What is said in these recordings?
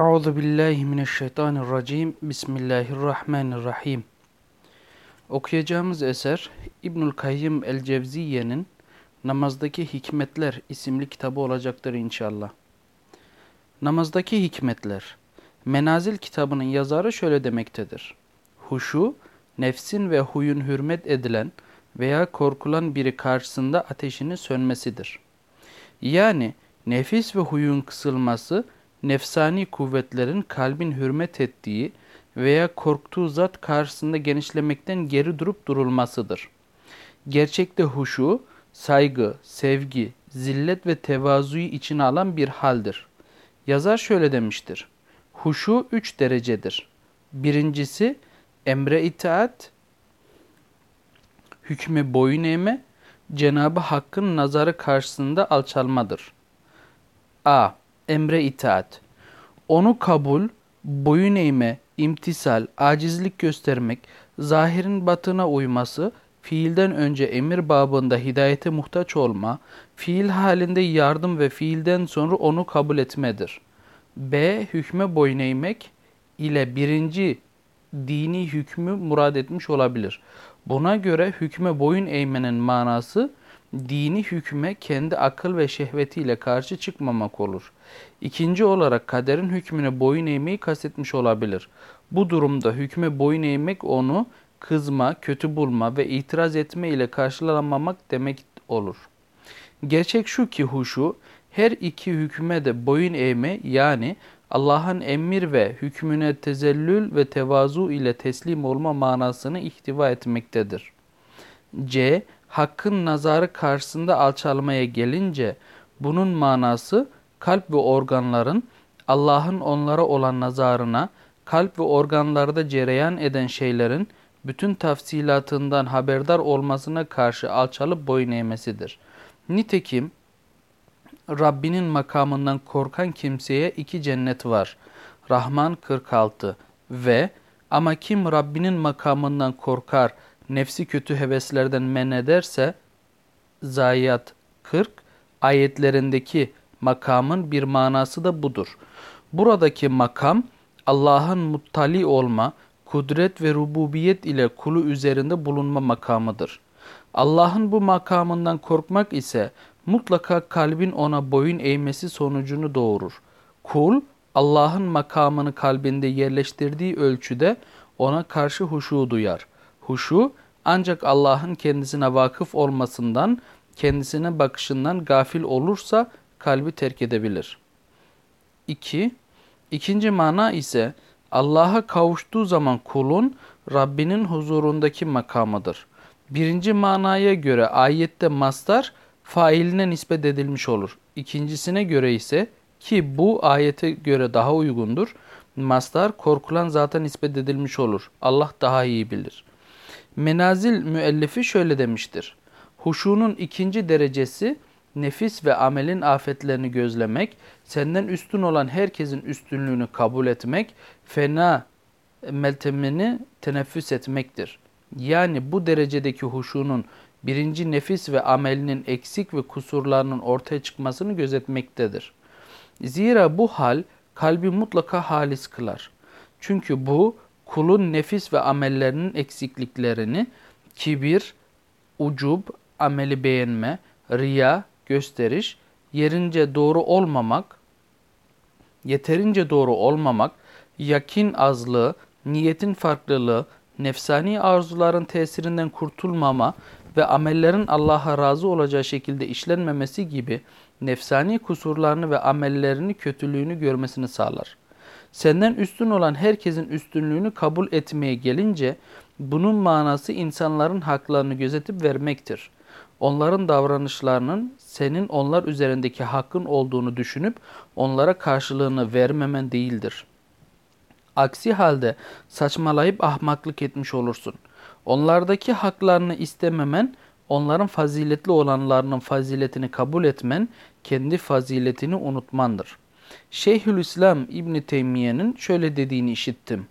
Euzu billahi mineşşeytanirracim. Bismillahirrahmanirrahim. Okuyacağımız eser İbnül Kayyim el-Cevziye'nin Namazdaki Hikmetler isimli kitabı olacaktır inşallah. Namazdaki hikmetler. Menazil kitabının yazarı şöyle demektedir. Huşu, nefsin ve huyun hürmet edilen veya korkulan biri karşısında ateşinin sönmesidir. Yani nefis ve huyun kısılması, nefsani kuvvetlerin kalbin hürmet ettiği veya korktuğu zat karşısında genişlemekten geri durup durulmasıdır. Gerçekte huşu, saygı, sevgi, zillet ve tevazuyu içine alan bir haldir. Yazar şöyle demiştir. Huşu üç derecedir. Birincisi emre itaat, hükme boyun eğme, Cenabı Hakk'ın nazarı karşısında alçalmadır. A. Emre itaat. Onu kabul, boyun eğme, imtisal, acizlik göstermek, zahirin batına uyması, fiilden önce emir babında hidayete muhtaç olma, fiil halinde yardım ve fiilden sonra onu kabul etmedir. B. Hükme boyun eğmek ile birinci dini hükmü murad etmiş olabilir. Buna göre hükme boyun eğmenin manası dini hükme kendi akıl ve şehvetiyle karşı çıkmamak olur. İkinci olarak kaderin hükmüne boyun eğmeyi kastetmiş olabilir. Bu durumda hükme boyun eğmek onu kızma, kötü bulma ve itiraz etme ile karşılamamak demek olur. Gerçek şu ki huşu her iki hükme de boyun eğme yani Allah'ın emir ve hükmüne tezellül ve tevazu ile teslim olma manasını ihtiva etmektedir. C. Hakkın nazarı karşısında alçalmaya gelince bunun manası kalp ve organların Allah'ın onlara olan nazarına, kalp ve organlarda cereyan eden şeylerin bütün tafsilatından haberdar olmasına karşı alçalıp boyun eğmesidir. Nitekim Rabbinin makamından korkan kimseye iki cennet var. Rahman 46 ve ama kim Rabbinin makamından korkar, nefsi kötü heveslerden men ederse Zayiat 40 ayetlerindeki makamın bir manası da budur. Buradaki makam Allah'ın muttali olma, kudret ve rububiyet ile kulu üzerinde bulunma makamıdır. Allah'ın bu makamından korkmak ise mutlaka kalbin ona boyun eğmesi sonucunu doğurur. Kul Allah'ın makamını kalbinde yerleştirdiği ölçüde ona karşı huşu duyar. Huşu ancak Allah'ın kendisine vakıf olmasından, kendisine bakışından gafil olursa kalbi terk edebilir. 2. İkinci mana ise Allah'a kavuştuğu zaman kulun Rabbinin huzurundaki makamıdır. Birinci manaya göre ayette mastar failine nispet edilmiş olur. İkincisine göre ise ki bu ayete göre daha uygundur. Mastar korkulan zaten nispet edilmiş olur. Allah daha iyi bilir. Menazil müellifi şöyle demiştir. Huşunun ikinci derecesi nefis ve amelin afetlerini gözlemek, senden üstün olan herkesin üstünlüğünü kabul etmek, fena meltemini teneffüs etmektir. Yani bu derecedeki huşunun birinci nefis ve amelinin eksik ve kusurlarının ortaya çıkmasını gözetmektedir. Zira bu hal kalbi mutlaka halis kılar. Çünkü bu kulun nefis ve amellerinin eksikliklerini kibir, ucub, ameli beğenme, riya, gösteriş, yerince doğru olmamak, yeterince doğru olmamak, yakin azlığı, niyetin farklılığı, nefsani arzuların tesirinden kurtulmama ve amellerin Allah'a razı olacağı şekilde işlenmemesi gibi nefsani kusurlarını ve amellerini kötülüğünü görmesini sağlar. Senden üstün olan herkesin üstünlüğünü kabul etmeye gelince bunun manası insanların haklarını gözetip vermektir. Onların davranışlarının senin onlar üzerindeki hakkın olduğunu düşünüp onlara karşılığını vermemen değildir. Aksi halde saçmalayıp ahmaklık etmiş olursun. Onlardaki haklarını istememen, onların faziletli olanlarının faziletini kabul etmen, kendi faziletini unutmandır. Şeyhülislam İbni Teymiye'nin şöyle dediğini işittim.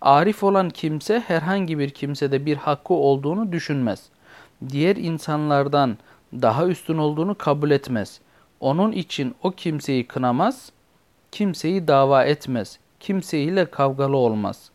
Arif olan kimse herhangi bir kimsede bir hakkı olduğunu düşünmez. Diğer insanlardan daha üstün olduğunu kabul etmez. Onun için o kimseyi kınamaz, kimseyi dava etmez, kimseyle kavgalı olmaz.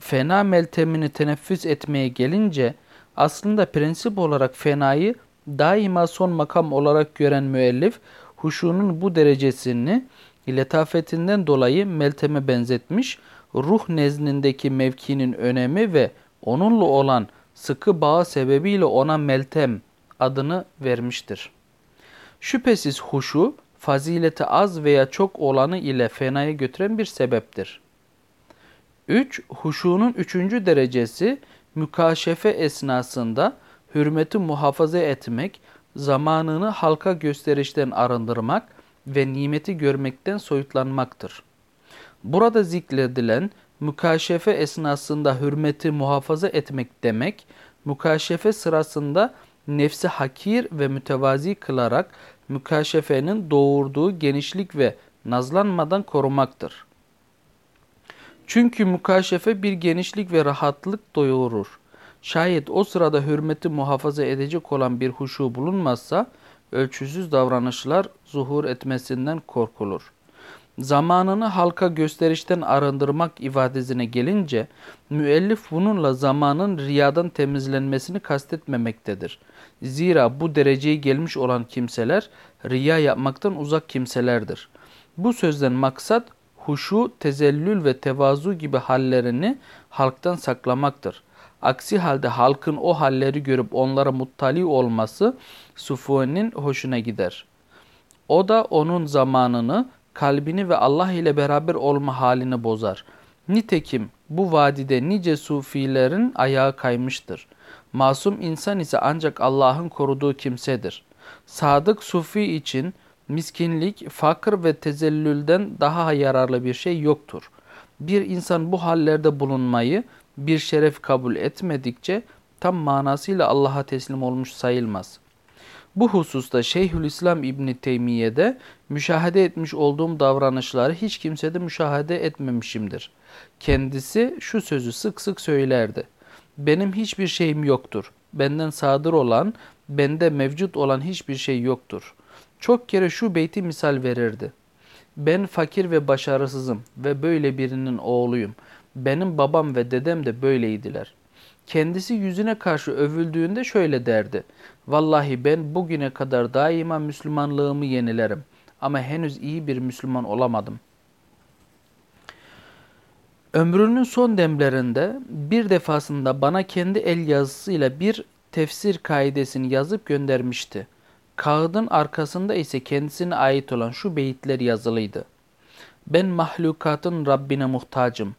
Fena meltemini teneffüs etmeye gelince aslında prensip olarak fenayı daima son makam olarak gören müellif huşunun bu derecesini letafetinden dolayı melteme benzetmiş, ruh nezdindeki mevkinin önemi ve onunla olan sıkı bağı sebebiyle ona meltem adını vermiştir. Şüphesiz huşu, fazileti az veya çok olanı ile fenaya götüren bir sebeptir. 3. Huşunun üçüncü derecesi mükaşefe esnasında hürmeti muhafaza etmek, zamanını halka gösterişten arındırmak ve nimeti görmekten soyutlanmaktır. Burada zikredilen mükaşefe esnasında hürmeti muhafaza etmek demek, mükaşefe sırasında nefsi hakir ve mütevazi kılarak mükaşefenin doğurduğu genişlik ve nazlanmadan korumaktır. Çünkü mükaşefe bir genişlik ve rahatlık doyurur. Şayet o sırada hürmeti muhafaza edecek olan bir huşu bulunmazsa, ölçüsüz davranışlar zuhur etmesinden korkulur. Zamanını halka gösterişten arındırmak ifadesine gelince, müellif bununla zamanın riyadan temizlenmesini kastetmemektedir. Zira bu dereceye gelmiş olan kimseler, riya yapmaktan uzak kimselerdir. Bu sözden maksat, huşu, tezellül ve tevazu gibi hallerini halktan saklamaktır. Aksi halde halkın o halleri görüp onlara muttali olması Sufu'nun hoşuna gider. O da onun zamanını, kalbini ve Allah ile beraber olma halini bozar. Nitekim bu vadide nice sufilerin ayağı kaymıştır. Masum insan ise ancak Allah'ın koruduğu kimsedir. Sadık sufi için miskinlik, fakir ve tezellülden daha yararlı bir şey yoktur. Bir insan bu hallerde bulunmayı bir şeref kabul etmedikçe tam manasıyla Allah'a teslim olmuş sayılmaz. Bu hususta Şeyhülislam İbni Teymiye'de müşahede etmiş olduğum davranışları hiç kimsede müşahede etmemişimdir. Kendisi şu sözü sık sık söylerdi. Benim hiçbir şeyim yoktur. Benden sadır olan, bende mevcut olan hiçbir şey yoktur. Çok kere şu beyti misal verirdi. Ben fakir ve başarısızım ve böyle birinin oğluyum. Benim babam ve dedem de böyleydiler. Kendisi yüzüne karşı övüldüğünde şöyle derdi. Vallahi ben bugüne kadar daima Müslümanlığımı yenilerim ama henüz iyi bir Müslüman olamadım. Ömrünün son demlerinde bir defasında bana kendi el yazısıyla bir tefsir kaidesini yazıp göndermişti. Kağıdın arkasında ise kendisine ait olan şu beyitler yazılıydı. Ben mahlukatın Rabbine muhtacım.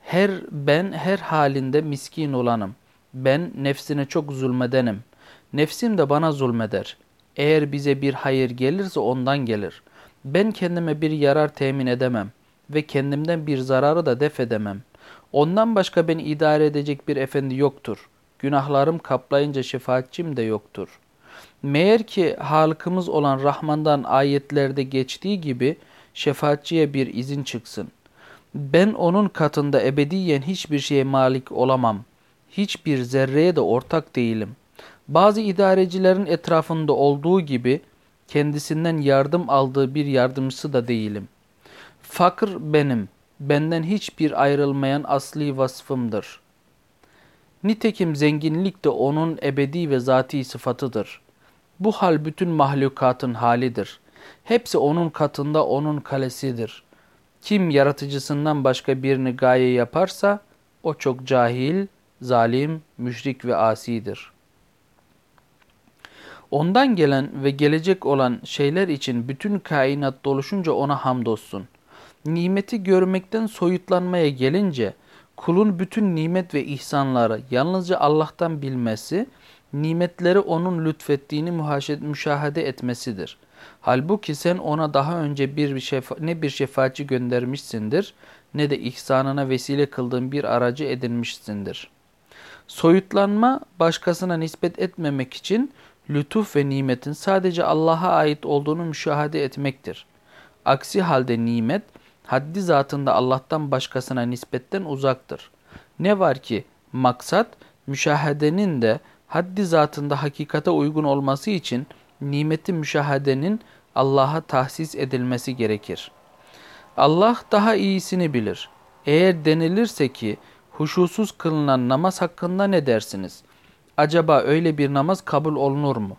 Her ben her halinde miskin olanım. Ben nefsine çok zulmedenim. Nefsim de bana zulmeder. Eğer bize bir hayır gelirse ondan gelir. Ben kendime bir yarar temin edemem ve kendimden bir zararı da def edemem. Ondan başka beni idare edecek bir efendi yoktur. Günahlarım kaplayınca şefaatçim de yoktur. Meğer ki halkımız olan Rahman'dan ayetlerde geçtiği gibi şefaatçiye bir izin çıksın. Ben onun katında ebediyen hiçbir şeye malik olamam. Hiçbir zerreye de ortak değilim. Bazı idarecilerin etrafında olduğu gibi kendisinden yardım aldığı bir yardımcısı da değilim. Fakir benim, benden hiçbir ayrılmayan asli vasfımdır. Nitekim zenginlik de onun ebedi ve zati sıfatıdır. Bu hal bütün mahlukatın halidir. Hepsi onun katında onun kalesidir. Kim yaratıcısından başka birini gaye yaparsa o çok cahil, zalim, müşrik ve asidir. Ondan gelen ve gelecek olan şeyler için bütün kainat doluşunca ona hamdolsun. Nimeti görmekten soyutlanmaya gelince kulun bütün nimet ve ihsanları yalnızca Allah'tan bilmesi, nimetleri onun lütfettiğini müşahede etmesidir. Halbuki sen ona daha önce bir şefa ne bir şefaatçi göndermişsindir ne de ihsanına vesile kıldığın bir aracı edinmişsindir. Soyutlanma başkasına nispet etmemek için lütuf ve nimetin sadece Allah'a ait olduğunu müşahede etmektir. Aksi halde nimet haddi zatında Allah'tan başkasına nispetten uzaktır. Ne var ki maksat müşahedenin de haddi zatında hakikate uygun olması için nimeti müşahedenin Allah'a tahsis edilmesi gerekir. Allah daha iyisini bilir. Eğer denilirse ki huşusuz kılınan namaz hakkında ne dersiniz? Acaba öyle bir namaz kabul olunur mu?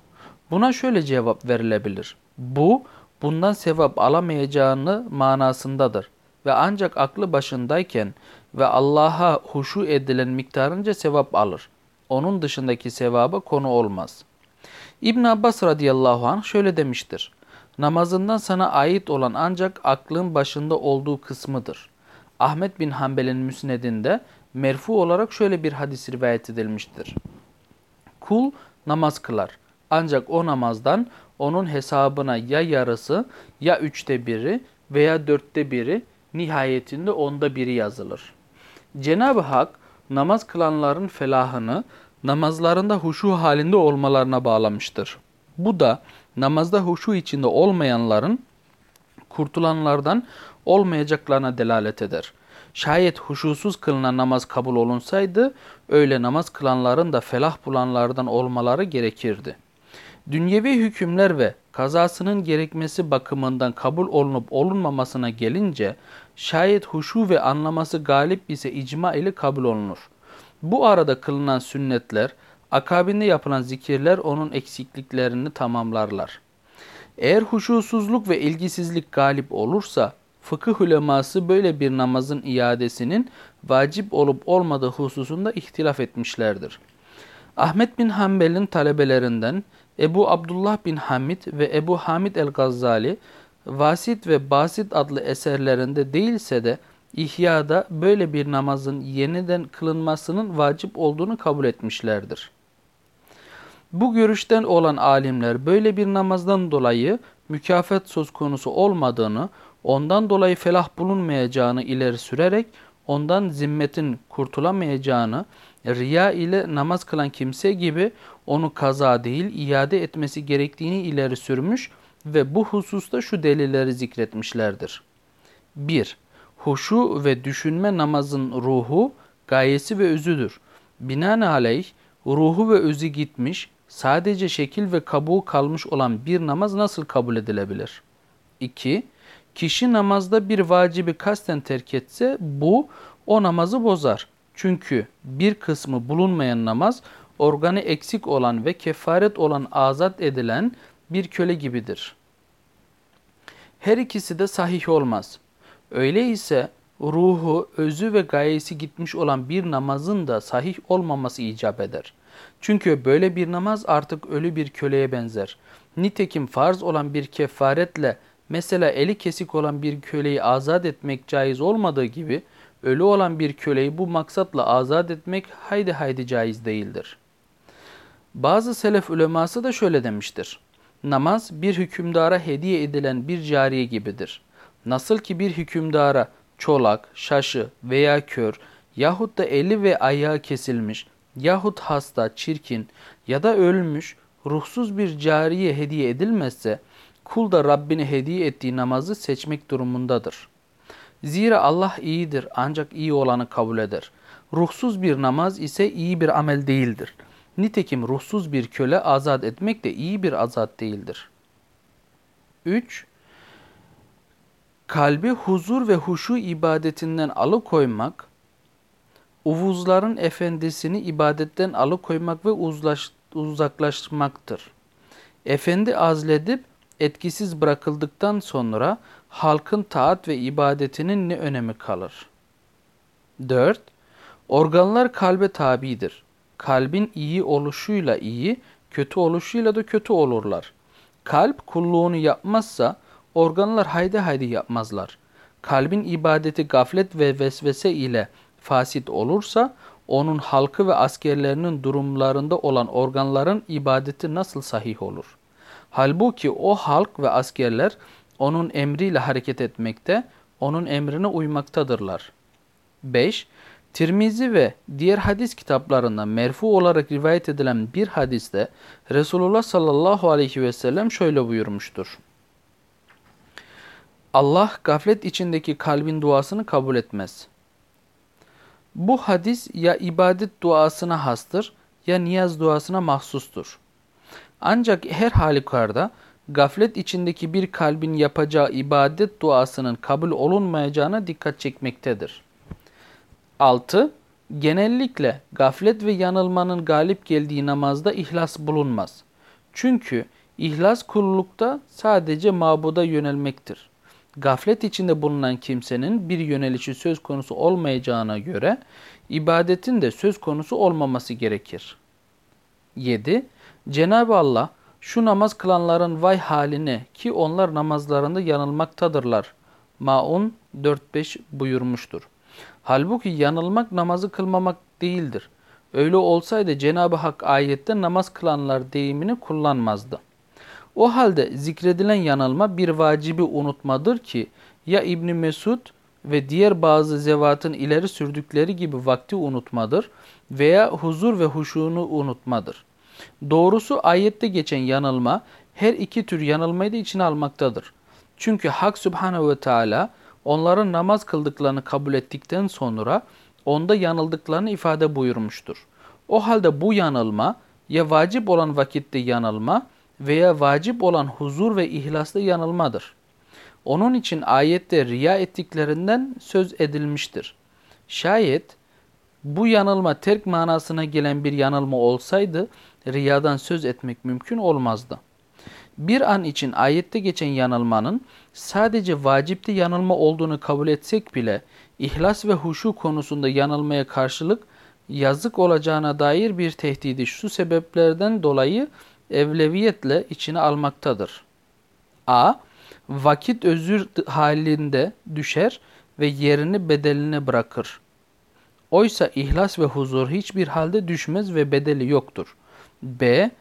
Buna şöyle cevap verilebilir. Bu, bundan sevap alamayacağını manasındadır ve ancak aklı başındayken ve Allah'a huşu edilen miktarınca sevap alır. Onun dışındaki sevaba konu olmaz. İbn Abbas radıyallahu anh şöyle demiştir. Namazından sana ait olan ancak aklın başında olduğu kısmıdır. Ahmet bin Hanbel'in müsnedinde merfu olarak şöyle bir hadis rivayet edilmiştir. Kul namaz kılar. Ancak o namazdan onun hesabına ya yarısı ya üçte biri veya dörtte biri nihayetinde onda biri yazılır. Cenab-ı Hak namaz kılanların felahını namazlarında huşu halinde olmalarına bağlamıştır. Bu da namazda huşu içinde olmayanların kurtulanlardan olmayacaklarına delalet eder. Şayet huşusuz kılınan namaz kabul olunsaydı öyle namaz kılanların da felah bulanlardan olmaları gerekirdi. Dünyevi hükümler ve kazasının gerekmesi bakımından kabul olunup olunmamasına gelince şayet huşu ve anlaması galip ise icma ile kabul olunur. Bu arada kılınan sünnetler, akabinde yapılan zikirler onun eksikliklerini tamamlarlar. Eğer huşusuzluk ve ilgisizlik galip olursa, fıkıh uleması böyle bir namazın iadesinin vacip olup olmadığı hususunda ihtilaf etmişlerdir. Ahmet bin Hanbel'in talebelerinden Ebu Abdullah bin Hamid ve Ebu Hamid el-Gazzali, Vasit ve Basit adlı eserlerinde değilse de İhya'da böyle bir namazın yeniden kılınmasının vacip olduğunu kabul etmişlerdir. Bu görüşten olan alimler böyle bir namazdan dolayı mükafat söz konusu olmadığını, ondan dolayı felah bulunmayacağını ileri sürerek ondan zimmetin kurtulamayacağını, riya ile namaz kılan kimse gibi onu kaza değil iade etmesi gerektiğini ileri sürmüş ve bu hususta şu delilleri zikretmişlerdir. 1. Huşu ve düşünme namazın ruhu, gayesi ve özüdür. Binaenaleyh ruhu ve özü gitmiş, sadece şekil ve kabuğu kalmış olan bir namaz nasıl kabul edilebilir? 2. Kişi namazda bir vacibi kasten terk etse bu o namazı bozar. Çünkü bir kısmı bulunmayan namaz organı eksik olan ve kefaret olan azat edilen bir köle gibidir. Her ikisi de sahih olmaz. Öyleyse ruhu, özü ve gayesi gitmiş olan bir namazın da sahih olmaması icap eder. Çünkü böyle bir namaz artık ölü bir köleye benzer. Nitekim farz olan bir kefaretle mesela eli kesik olan bir köleyi azat etmek caiz olmadığı gibi ölü olan bir köleyi bu maksatla azat etmek haydi haydi caiz değildir. Bazı selef uleması da şöyle demiştir. Namaz bir hükümdara hediye edilen bir cariye gibidir. Nasıl ki bir hükümdara çolak, şaşı veya kör yahut da eli ve ayağı kesilmiş yahut hasta, çirkin ya da ölmüş ruhsuz bir cariye hediye edilmezse kul da Rabbini hediye ettiği namazı seçmek durumundadır. Zira Allah iyidir ancak iyi olanı kabul eder. Ruhsuz bir namaz ise iyi bir amel değildir. Nitekim ruhsuz bir köle azat etmek de iyi bir azat değildir. 3 kalbi huzur ve huşu ibadetinden alıkoymak, uvuzların efendisini ibadetten alıkoymak ve uzlaş, uzaklaşmaktır. Efendi azledip etkisiz bırakıldıktan sonra halkın taat ve ibadetinin ne önemi kalır? 4. Organlar kalbe tabidir. Kalbin iyi oluşuyla iyi, kötü oluşuyla da kötü olurlar. Kalp kulluğunu yapmazsa, Organlar haydi haydi yapmazlar. Kalbin ibadeti gaflet ve vesvese ile fasit olursa onun halkı ve askerlerinin durumlarında olan organların ibadeti nasıl sahih olur? Halbuki o halk ve askerler onun emriyle hareket etmekte, onun emrine uymaktadırlar. 5. Tirmizi ve diğer hadis kitaplarında merfu olarak rivayet edilen bir hadiste Resulullah sallallahu aleyhi ve sellem şöyle buyurmuştur. Allah gaflet içindeki kalbin duasını kabul etmez. Bu hadis ya ibadet duasına hastır ya niyaz duasına mahsustur. Ancak her halükarda gaflet içindeki bir kalbin yapacağı ibadet duasının kabul olunmayacağına dikkat çekmektedir. 6. Genellikle gaflet ve yanılmanın galip geldiği namazda ihlas bulunmaz. Çünkü ihlas kullukta sadece mabuda yönelmektir. Gaflet içinde bulunan kimsenin bir yönelişi söz konusu olmayacağına göre ibadetin de söz konusu olmaması gerekir. 7. Cenab-ı Allah şu namaz kılanların vay haline ki onlar namazlarında yanılmaktadırlar. Maun 4-5 buyurmuştur. Halbuki yanılmak namazı kılmamak değildir. Öyle olsaydı Cenab-ı Hak ayette namaz kılanlar deyimini kullanmazdı. O halde zikredilen yanılma bir vacibi unutmadır ki ya İbni Mesud ve diğer bazı zevatın ileri sürdükleri gibi vakti unutmadır veya huzur ve huşunu unutmadır. Doğrusu ayette geçen yanılma her iki tür yanılmayı da içine almaktadır. Çünkü Hak Subhanehu ve Teala onların namaz kıldıklarını kabul ettikten sonra onda yanıldıklarını ifade buyurmuştur. O halde bu yanılma ya vacip olan vakitte yanılma veya vacip olan huzur ve ihlaslı yanılmadır. Onun için ayette riya ettiklerinden söz edilmiştir. Şayet bu yanılma terk manasına gelen bir yanılma olsaydı riyadan söz etmek mümkün olmazdı. Bir an için ayette geçen yanılmanın sadece vacipte yanılma olduğunu kabul etsek bile ihlas ve huşu konusunda yanılmaya karşılık yazık olacağına dair bir tehdidi şu sebeplerden dolayı evleviyetle içine almaktadır. A. Vakit özür halinde düşer ve yerini bedeline bırakır. Oysa ihlas ve huzur hiçbir halde düşmez ve bedeli yoktur. B.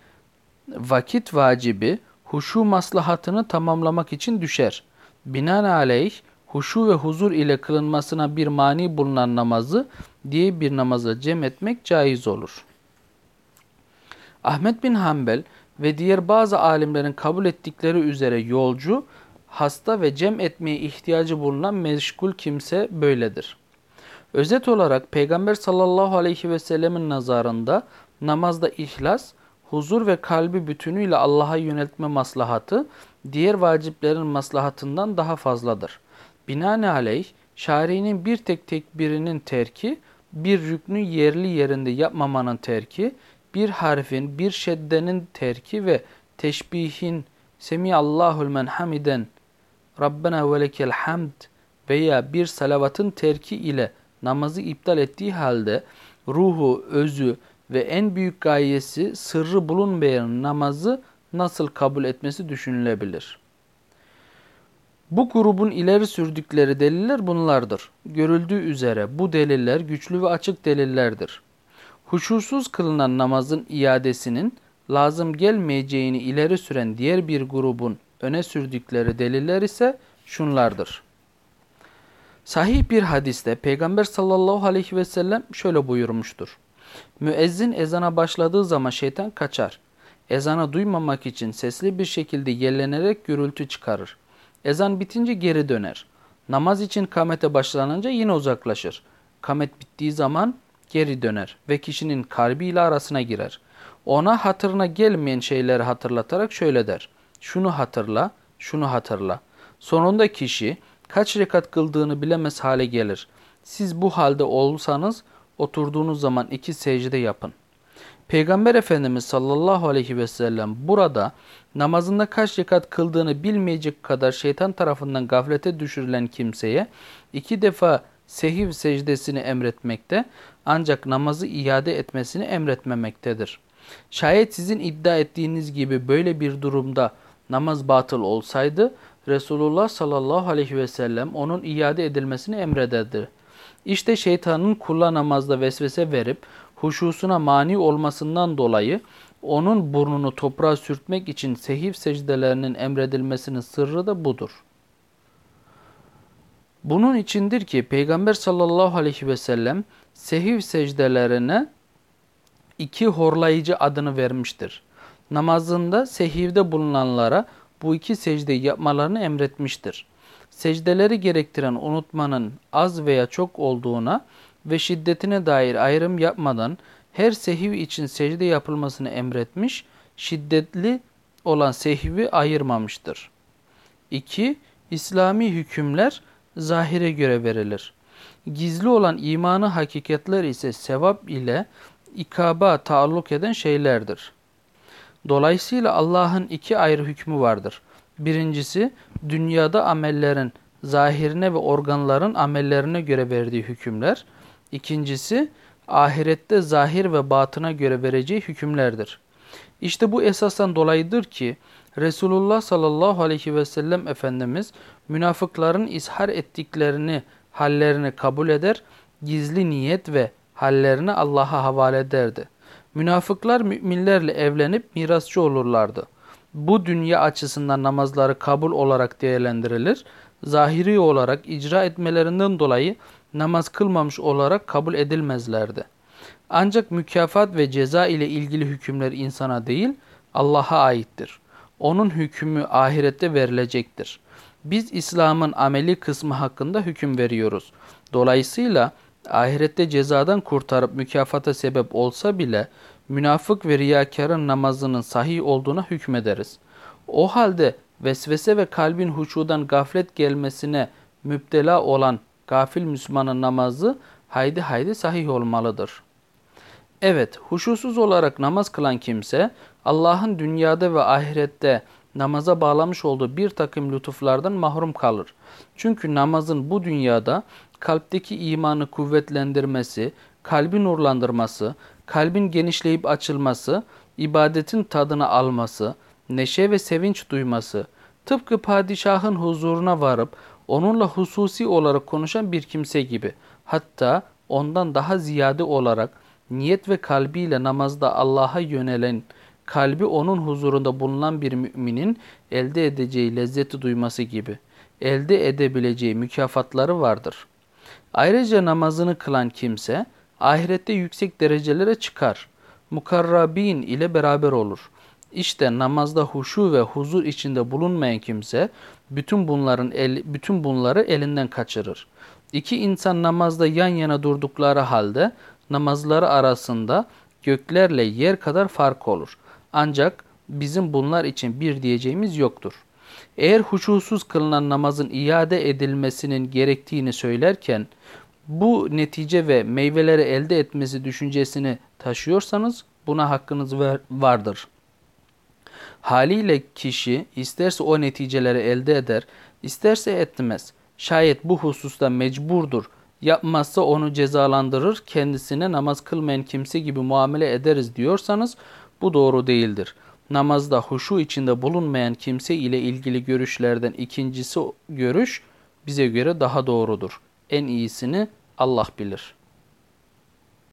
Vakit vacibi huşu maslahatını tamamlamak için düşer. Binaenaleyh huşu ve huzur ile kılınmasına bir mani bulunan namazı diye bir namaza cem etmek caiz olur. Ahmet bin Hanbel ve diğer bazı alimlerin kabul ettikleri üzere yolcu, hasta ve cem etmeye ihtiyacı bulunan meşgul kimse böyledir. Özet olarak Peygamber sallallahu aleyhi ve sellemin nazarında namazda ihlas, huzur ve kalbi bütünüyle Allah'a yöneltme maslahatı diğer vaciplerin maslahatından daha fazladır. Binaenaleyh şari'nin bir tek tekbirinin terki, bir rüknü yerli yerinde yapmamanın terki, bir harfin, bir şeddenin terki ve teşbihin Semiyallahul men hamiden Rabbena ve lekel hamd veya bir salavatın terki ile namazı iptal ettiği halde ruhu, özü ve en büyük gayesi sırrı bulunmayan namazı nasıl kabul etmesi düşünülebilir. Bu grubun ileri sürdükleri deliller bunlardır. Görüldüğü üzere bu deliller güçlü ve açık delillerdir. Huşusuz kılınan namazın iadesinin lazım gelmeyeceğini ileri süren diğer bir grubun öne sürdükleri deliller ise şunlardır. Sahih bir hadiste Peygamber sallallahu aleyhi ve sellem şöyle buyurmuştur. Müezzin ezana başladığı zaman şeytan kaçar. Ezana duymamak için sesli bir şekilde yellenerek gürültü çıkarır. Ezan bitince geri döner. Namaz için kamete başlanınca yine uzaklaşır. Kamet bittiği zaman geri döner ve kişinin kalbiyle arasına girer. Ona hatırına gelmeyen şeyleri hatırlatarak şöyle der. Şunu hatırla, şunu hatırla. Sonunda kişi kaç rekat kıldığını bilemez hale gelir. Siz bu halde olsanız oturduğunuz zaman iki secde yapın. Peygamber Efendimiz sallallahu aleyhi ve sellem burada namazında kaç rekat kıldığını bilmeyecek kadar şeytan tarafından gaflete düşürülen kimseye iki defa sehiv secdesini emretmekte ancak namazı iade etmesini emretmemektedir. Şayet sizin iddia ettiğiniz gibi böyle bir durumda namaz batıl olsaydı Resulullah sallallahu aleyhi ve sellem onun iade edilmesini emrederdi. İşte şeytanın kula namazda vesvese verip huşusuna mani olmasından dolayı onun burnunu toprağa sürtmek için sehif secdelerinin emredilmesinin sırrı da budur. Bunun içindir ki Peygamber sallallahu aleyhi ve sellem sehiv secdelerine iki horlayıcı adını vermiştir. Namazında sehivde bulunanlara bu iki secdeyi yapmalarını emretmiştir. Secdeleri gerektiren unutmanın az veya çok olduğuna ve şiddetine dair ayrım yapmadan her sehiv için secde yapılmasını emretmiş, şiddetli olan sehvi ayırmamıştır. 2. İslami hükümler zahire göre verilir. Gizli olan imanı hakikatler ise sevap ile ikaba taalluk eden şeylerdir. Dolayısıyla Allah'ın iki ayrı hükmü vardır. Birincisi dünyada amellerin zahirine ve organların amellerine göre verdiği hükümler. İkincisi ahirette zahir ve batına göre vereceği hükümlerdir. İşte bu esasdan dolayıdır ki Resulullah sallallahu aleyhi ve sellem Efendimiz münafıkların ishar ettiklerini, hallerini kabul eder, gizli niyet ve hallerini Allah'a havale ederdi. Münafıklar müminlerle evlenip mirasçı olurlardı. Bu dünya açısından namazları kabul olarak değerlendirilir. Zahiri olarak icra etmelerinden dolayı namaz kılmamış olarak kabul edilmezlerdi. Ancak mükafat ve ceza ile ilgili hükümler insana değil Allah'a aittir. Onun hükmü ahirette verilecektir. Biz İslam'ın ameli kısmı hakkında hüküm veriyoruz. Dolayısıyla ahirette cezadan kurtarıp mükafata sebep olsa bile münafık ve riyakarın namazının sahih olduğuna hükmederiz. O halde vesvese ve kalbin huşudan gaflet gelmesine müptela olan gafil Müslümanın namazı haydi haydi sahih olmalıdır. Evet, huşusuz olarak namaz kılan kimse Allah'ın dünyada ve ahirette namaza bağlamış olduğu bir takım lütuflardan mahrum kalır. Çünkü namazın bu dünyada kalpteki imanı kuvvetlendirmesi, kalbi nurlandırması, kalbin genişleyip açılması, ibadetin tadını alması, neşe ve sevinç duyması, tıpkı padişahın huzuruna varıp onunla hususi olarak konuşan bir kimse gibi, hatta ondan daha ziyade olarak niyet ve kalbiyle namazda Allah'a yönelen, kalbi onun huzurunda bulunan bir müminin elde edeceği lezzeti duyması gibi elde edebileceği mükafatları vardır. Ayrıca namazını kılan kimse ahirette yüksek derecelere çıkar. Mukarrabin ile beraber olur. İşte namazda huşu ve huzur içinde bulunmayan kimse bütün bunların el, bütün bunları elinden kaçırır. İki insan namazda yan yana durdukları halde namazları arasında göklerle yer kadar fark olur. Ancak bizim bunlar için bir diyeceğimiz yoktur. Eğer huşusuz kılınan namazın iade edilmesinin gerektiğini söylerken bu netice ve meyveleri elde etmesi düşüncesini taşıyorsanız buna hakkınız vardır. Haliyle kişi isterse o neticeleri elde eder, isterse etmez. Şayet bu hususta mecburdur, yapmazsa onu cezalandırır, kendisine namaz kılmayan kimse gibi muamele ederiz diyorsanız bu doğru değildir. Namazda huşu içinde bulunmayan kimse ile ilgili görüşlerden ikincisi görüş bize göre daha doğrudur. En iyisini Allah bilir.